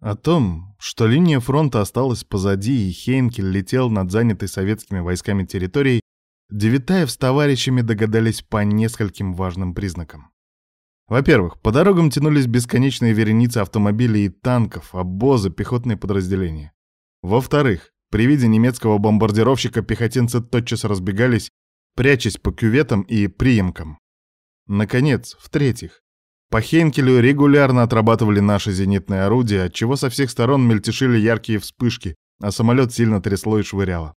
О том, что линия фронта осталась позади и Хейнкель летел над занятой советскими войсками территорией, Девитаев с товарищами догадались по нескольким важным признакам. Во-первых, по дорогам тянулись бесконечные вереницы автомобилей и танков, обозы, пехотные подразделения. Во-вторых, при виде немецкого бомбардировщика пехотинцы тотчас разбегались, прячась по кюветам и приемкам. Наконец, в-третьих, по Хейнкелю регулярно отрабатывали наши зенитные орудия, отчего со всех сторон мельтешили яркие вспышки, а самолет сильно трясло и швыряло.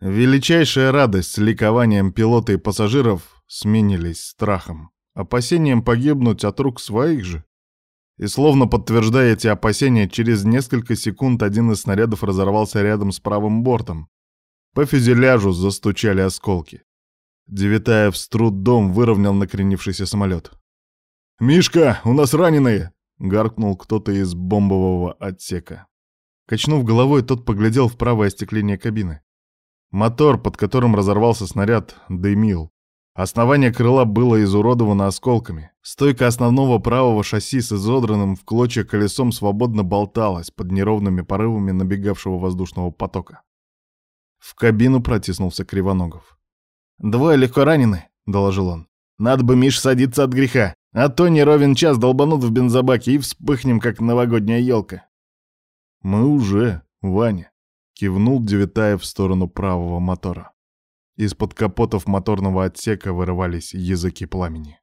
Величайшая радость с ликованием пилота и пассажиров сменились страхом, опасением погибнуть от рук своих же. И словно подтверждая эти опасения, через несколько секунд один из снарядов разорвался рядом с правым бортом. По фюзеляжу застучали осколки. Девятаев с трудом выровнял накренившийся самолет. «Мишка, у нас раненые!» — гаркнул кто-то из бомбового отсека. Качнув головой, тот поглядел в правое остекление кабины. Мотор, под которым разорвался снаряд, дымил. Основание крыла было изуродовано осколками. Стойка основного правого шасси с изодранным в клочья колесом свободно болталась под неровными порывами набегавшего воздушного потока. В кабину протиснулся Кривоногов. «Двое легко ранены», — доложил он. «Надо бы, Миш, садиться от греха. А то не ровен час долбанут в бензобаке и вспыхнем, как новогодняя елка. Мы уже, Ваня, кивнул Девятаев в сторону правого мотора. Из-под капотов моторного отсека вырывались языки пламени.